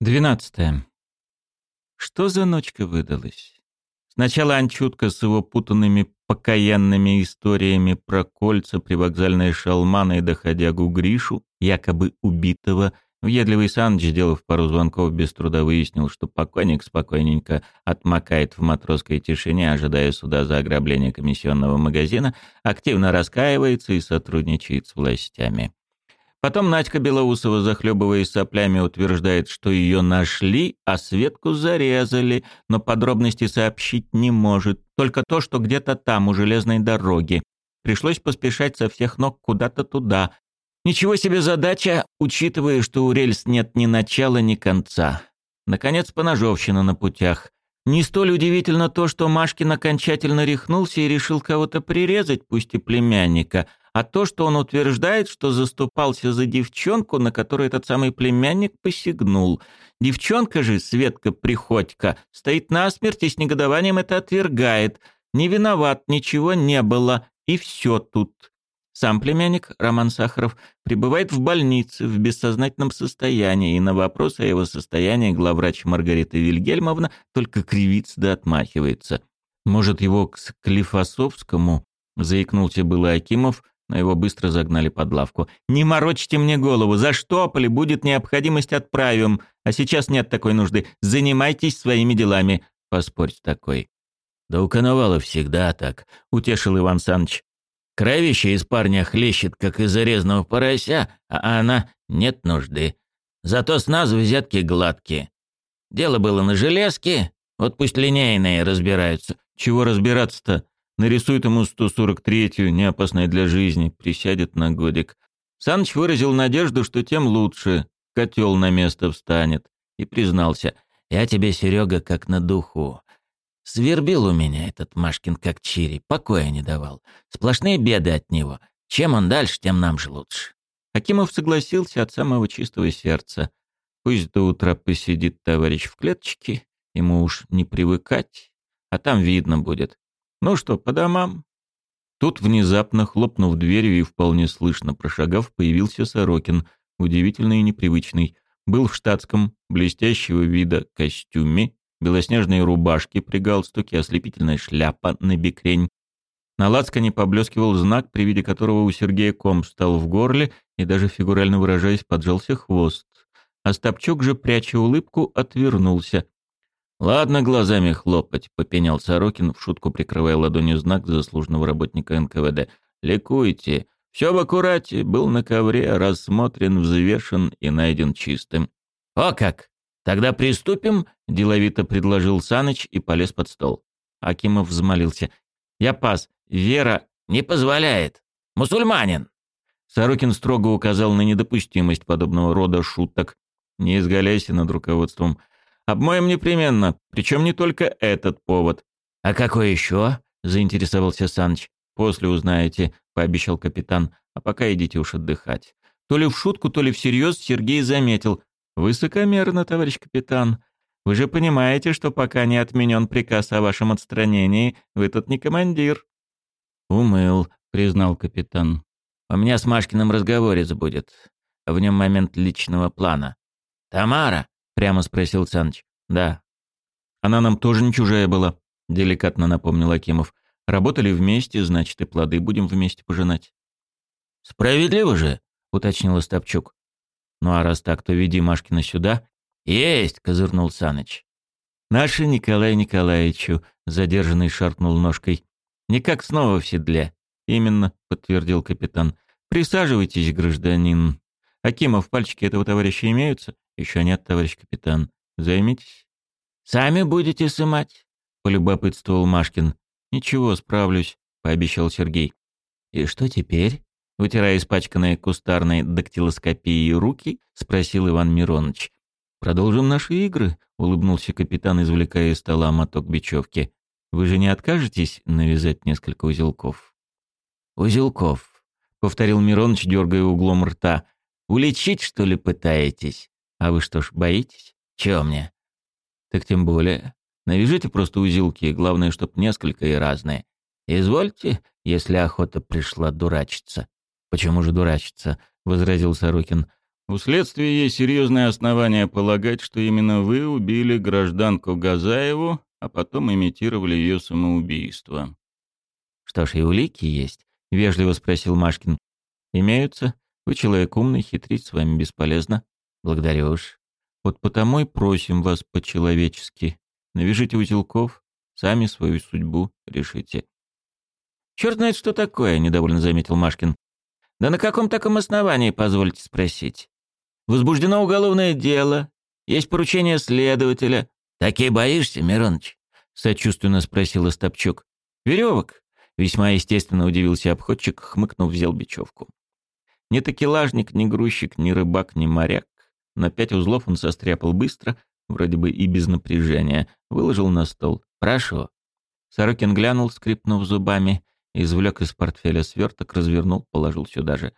Двенадцатое. Что за ночка выдалась? Сначала Анчутка с его путанными покаянными историями про кольца, привокзальные шалманы и доходягу Гришу, якобы убитого, Въедливый Саныч, сделав пару звонков, без труда выяснил, что покойник спокойненько отмокает в матросской тишине, ожидая суда за ограбление комиссионного магазина, активно раскаивается и сотрудничает с властями. Потом Надька Белоусова, захлебываясь соплями, утверждает, что ее нашли, а Светку зарезали, но подробности сообщить не может. Только то, что где-то там, у железной дороги. Пришлось поспешать со всех ног куда-то туда. Ничего себе задача, учитывая, что у рельс нет ни начала, ни конца. Наконец, поножовщина на путях. Не столь удивительно то, что Машкин окончательно рехнулся и решил кого-то прирезать, пусть и племянника, а то, что он утверждает, что заступался за девчонку, на которую этот самый племянник посягнул. Девчонка же, Светка Приходько, стоит насмерть и с негодованием это отвергает. Не виноват, ничего не было, и все тут. Сам племянник, Роман Сахаров, пребывает в больнице в бессознательном состоянии, и на вопрос о его состоянии главврач Маргарита Вильгельмовна только кривится да отмахивается. Может, его к Склифосовскому, заикнулся было Акимов, но его быстро загнали под лавку. «Не морочьте мне голову, заштопали, будет необходимость отправим, а сейчас нет такой нужды, занимайтесь своими делами», — поспорь такой. «Да у Коновала всегда так», — утешил Иван Саныч. «Кровище из парня хлещет, как из зарезанного порося, а она нет нужды. Зато с нас взятки гладкие. Дело было на железке, вот пусть линейные разбираются». «Чего разбираться-то?» Нарисует ему 143-ю, неопасной для жизни, присядет на годик. Саныч выразил надежду, что тем лучше, котел на место встанет, и признался. «Я тебе, Серега, как на духу. Свербил у меня этот Машкин как чири, покоя не давал. Сплошные беды от него. Чем он дальше, тем нам же лучше». Акимов согласился от самого чистого сердца. Пусть до утра посидит товарищ в клеточке, ему уж не привыкать, а там видно будет. Ну что, по домам? Тут внезапно, хлопнув дверью и вполне слышно прошагав, появился Сорокин, удивительный и непривычный. Был в штатском, блестящего вида костюме, белоснежной рубашке при галстуке, ослепительная шляпа на бекрень. На лацкане поблескивал знак, при виде которого у Сергея ком встал в горле и даже фигурально выражаясь, поджался хвост. Остапчук же, пряча улыбку, отвернулся. «Ладно глазами хлопать», — попенял Сорокин, в шутку прикрывая ладонью знак заслуженного работника НКВД. «Ликуйте. Все в аккурате, был на ковре, рассмотрен, взвешен и найден чистым». «О как! Тогда приступим?» — деловито предложил Саныч и полез под стол. Акимов взмолился. «Я пас. Вера не позволяет. Мусульманин!» Сорокин строго указал на недопустимость подобного рода шуток. «Не изгаляйся над руководством. Обмоем непременно, причем не только этот повод. А какой еще? заинтересовался Саныч. После узнаете, пообещал капитан. А пока идите уж отдыхать. То ли в шутку, то ли всерьез Сергей заметил. Высокомерно, товарищ капитан. Вы же понимаете, что пока не отменен приказ о вашем отстранении, вы тут не командир. Умыл, признал капитан. У меня с Машкиным разговорец будет. В нем момент личного плана. Тамара, Прямо спросил Саныч. Да. Она нам тоже не чужая была, деликатно напомнил Акимов. Работали вместе, значит, и плоды будем вместе пожинать. Справедливо же, уточнил Остапчук. Ну а раз так, то веди Машкина сюда. Есть, козырнул Саныч. Наши Николай Николаевичу, задержанный шаркнул ножкой. Никак снова в седле. Именно, подтвердил капитан. Присаживайтесь, гражданин. Акимов, пальчики этого товарища имеются? Еще нет, товарищ капитан. Займитесь. Сами будете сымать? Полюбопытствовал Машкин. Ничего, справлюсь, пообещал Сергей. И что теперь? Вытирая испачканные кустарной дактилоскопией руки, спросил Иван Миронович. «Продолжим наши игры», — улыбнулся капитан, извлекая из стола моток бечевки. «Вы же не откажетесь навязать несколько узелков?» «Узелков», — повторил Мироныч, дергая углом рта. «Улечить, что ли, пытаетесь?» А вы что ж, боитесь? Чего мне? Так тем более. Навяжите просто узелки, главное, чтоб несколько и разные. Извольте, если охота пришла дурачиться. Почему же дурачиться? возразил Сорокин. У следствия есть серьезное основание полагать, что именно вы убили гражданку Газаеву, а потом имитировали ее самоубийство. «Что ж, и улики есть?» — вежливо спросил Машкин. «Имеются. Вы человек умный, хитрить с вами бесполезно. Благодарю уж. Вот потому и просим вас по-человечески. Навяжите узелков, сами свою судьбу решите». «Черт знает, что такое», — недовольно заметил Машкин. «Да на каком таком основании, позвольте спросить? Возбуждено уголовное дело, есть поручение следователя. Таки боишься, Мироныч?» — сочувственно спросил Остапчук. «Веревок?» — весьма естественно удивился обходчик, хмыкнув, взял бечевку. Ни такелажник, ни грузчик, ни рыбак, ни моряк. На пять узлов он состряпал быстро, вроде бы и без напряжения, выложил на стол. «Прошу». Сорокин глянул, скрипнув зубами, извлек из портфеля сверток, развернул, положил сюда же.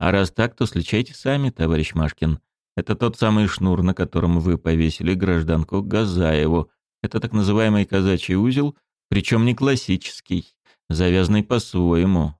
А раз так, то сличайте сами, товарищ Машкин. Это тот самый шнур, на котором вы повесили гражданку Газаеву. Это так называемый казачий узел, причем не классический, завязанный по-своему.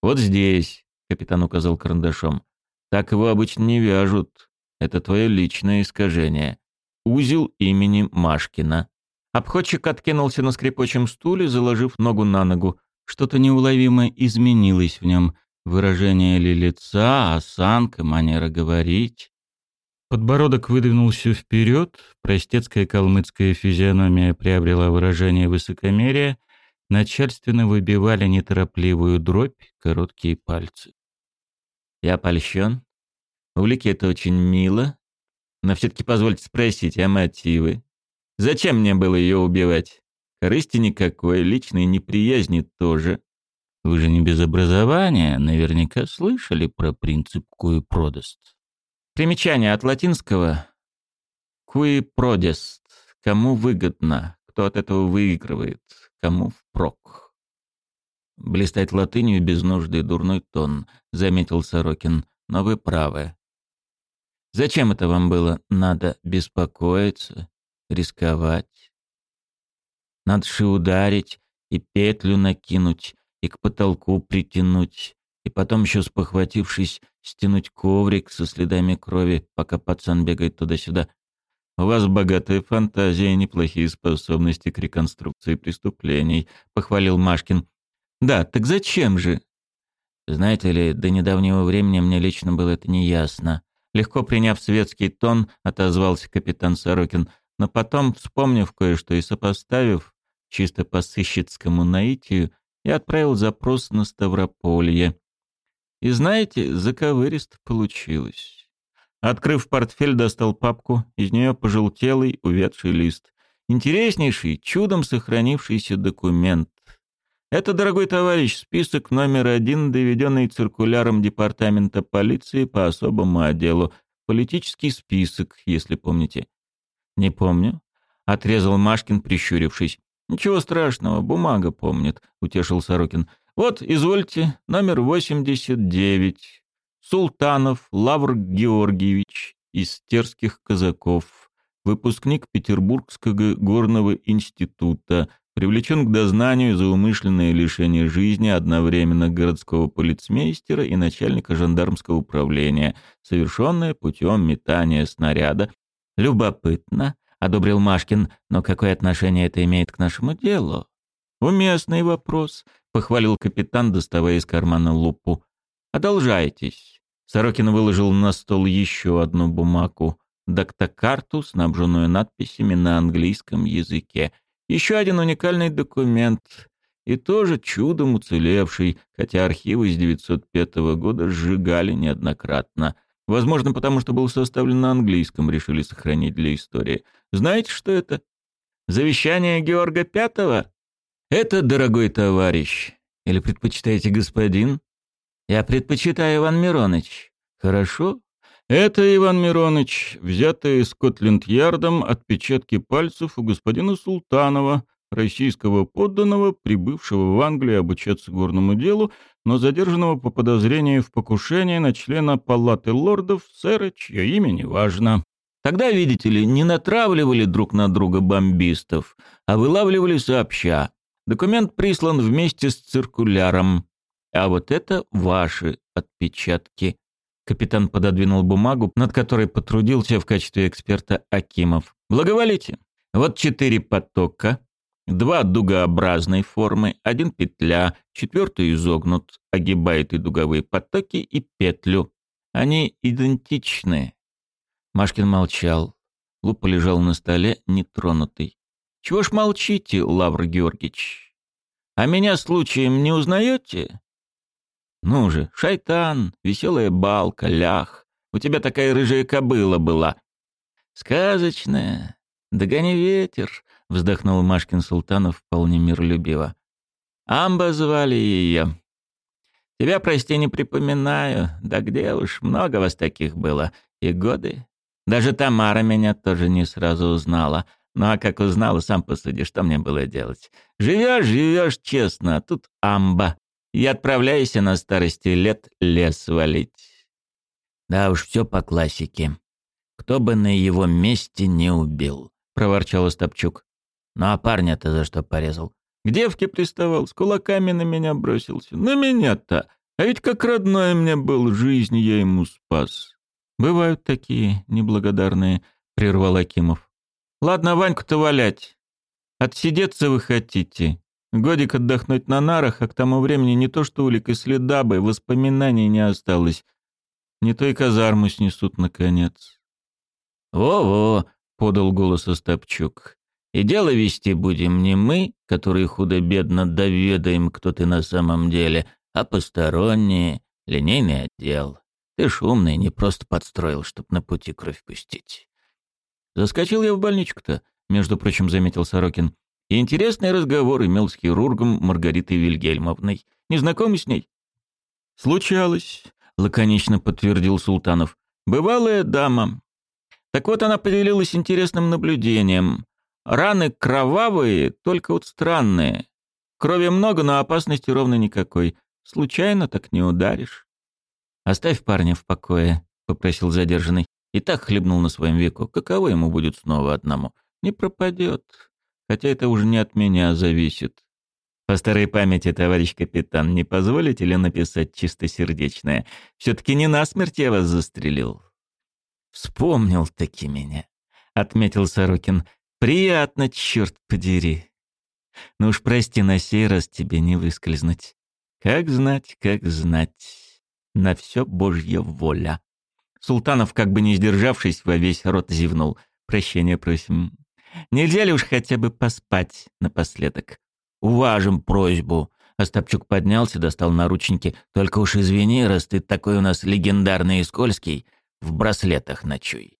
Вот здесь, капитан указал карандашом. Так его обычно не вяжут. Это твое личное искажение. Узел имени Машкина. Обходчик откинулся на скрипучем стуле, заложив ногу на ногу. Что-то неуловимо изменилось в нем. Выражение ли лица, осанка, манера говорить. Подбородок выдвинулся вперед, простецкая калмыцкая физиономия приобрела выражение высокомерия, начальственно выбивали неторопливую дробь короткие пальцы. Я польщен. Улики это очень мило. Но все-таки позвольте спросить, а мотивы? Зачем мне было ее убивать? Корысти никакой, личной неприязни тоже. Вы же не без образования, наверняка слышали про принцип куи продаст. Примечание от латинского куи продест. Кому выгодно, кто от этого выигрывает, кому впрок. Блистать латынью без нужды дурной тон, заметил Сорокин, но вы правы. Зачем это вам было надо беспокоиться, рисковать? Надо же ударить и петлю накинуть, и к потолку притянуть, и потом еще спохватившись, стянуть коврик со следами крови, пока пацан бегает туда-сюда. У вас богатая фантазия и неплохие способности к реконструкции преступлений, похвалил Машкин. Да, так зачем же? Знаете ли, до недавнего времени мне лично было это неясно. Легко приняв светский тон, отозвался капитан Сорокин, но потом, вспомнив кое-что и сопоставив, чисто по сыщицкому наитию, я отправил запрос на Ставрополье. И знаете, заковыристо получилось. Открыв портфель, достал папку, из нее пожелтелый, увядший лист. Интереснейший, чудом сохранившийся документ. Это, дорогой товарищ, список номер один, доведенный циркуляром Департамента полиции по особому отделу. Политический список, если помните. Не помню. Отрезал Машкин, прищурившись. «Ничего страшного, бумага помнит», — утешил Сорокин. «Вот, извольте, номер 89. Султанов Лавр Георгиевич из Терских казаков. Выпускник Петербургского горного института. Привлечен к дознанию за умышленное лишение жизни одновременно городского полицмейстера и начальника жандармского управления, совершенное путем метания снаряда. Любопытно, одобрил Машкин. Но какое отношение это имеет к нашему делу? Уместный вопрос, похвалил капитан, доставая из кармана лупу. Одолжайтесь. Сорокин выложил на стол еще одну бумагу, доктокарту, снабженную надписями на английском языке. Еще один уникальный документ, и тоже чудом уцелевший, хотя архивы с 905 года сжигали неоднократно. Возможно, потому что был составлен на английском, решили сохранить для истории. Знаете, что это? Завещание Георга Пятого? Это, дорогой товарищ. Или предпочитаете господин? Я предпочитаю Иван Миронович. Хорошо. Это, Иван Миронович, взятые Скотленд-Ярдом отпечатки пальцев у господина Султанова, российского подданного, прибывшего в Англию обучаться горному делу, но задержанного по подозрению в покушении на члена палаты лордов, сэра, чье имя не важно. Тогда, видите ли, не натравливали друг на друга бомбистов, а вылавливали сообща. Документ прислан вместе с циркуляром. А вот это ваши отпечатки. Капитан пододвинул бумагу, над которой потрудился в качестве эксперта Акимов. «Благоволите. Вот четыре потока, два дугообразной формы, один петля, четвертый изогнут, огибает и дуговые потоки, и петлю. Они идентичны». Машкин молчал. Луп полежал на столе, нетронутый. «Чего ж молчите, Лавр Георгиевич? А меня случаем не узнаете?» «Ну же, шайтан, веселая балка, лях. У тебя такая рыжая кобыла была». «Сказочная. Догони ветер», — вздохнул Машкин Султанов вполне миролюбиво. «Амба звали ее. Тебя, прости, не припоминаю. Да где уж, много вас таких было. И годы. Даже Тамара меня тоже не сразу узнала. Ну а как узнала, сам посуди, что мне было делать. Живешь, живешь честно, а тут амба и отправляйся на старости лет лес валить. Да уж все по классике. Кто бы на его месте не убил, проворчал Остапчук. Ну а парня-то за что порезал? К девке приставал, с кулаками на меня бросился. На меня-то. А ведь как родной мне был, жизнь я ему спас. Бывают такие неблагодарные, прервал Акимов. Ладно, Ваньку-то валять. Отсидеться вы хотите. Годик отдохнуть на нарах, а к тому времени не то что улик и следа бы, воспоминаний не осталось. Не то и казарму снесут, наконец. «Во-во», — подал голос Остапчук. «И дело вести будем не мы, которые худо-бедно доведаем, кто ты на самом деле, а посторонние, линейный отдел. Ты ж умный, не просто подстроил, чтоб на пути кровь пустить». «Заскочил я в больничку-то», — между прочим, заметил Сорокин. И интересный разговор имел с хирургом Маргаритой Вильгельмовной. Не знакомы с ней? «Случалось», — лаконично подтвердил Султанов. «Бывалая дама. Так вот она поделилась интересным наблюдением. Раны кровавые, только вот странные. Крови много, но опасности ровно никакой. Случайно так не ударишь». «Оставь парня в покое», — попросил задержанный. И так хлебнул на своем веку. Каково ему будет снова одному? Не пропадет. Хотя это уже не от меня зависит. По старой памяти, товарищ капитан, не позволите ли написать чистосердечное? Все-таки не насмерть я вас застрелил. Вспомнил таки меня, отметил Сорокин. Приятно, черт подери. Ну уж прости, на сей раз тебе не выскользнуть. Как знать, как знать. На все божья воля. Султанов, как бы не сдержавшись, во весь рот зевнул. Прощения просим. Нельзя ли уж хотя бы поспать напоследок? Уважим просьбу. Остапчук поднялся, достал наручники. Только уж извини, раз ты такой у нас легендарный и скользкий, в браслетах ночуй.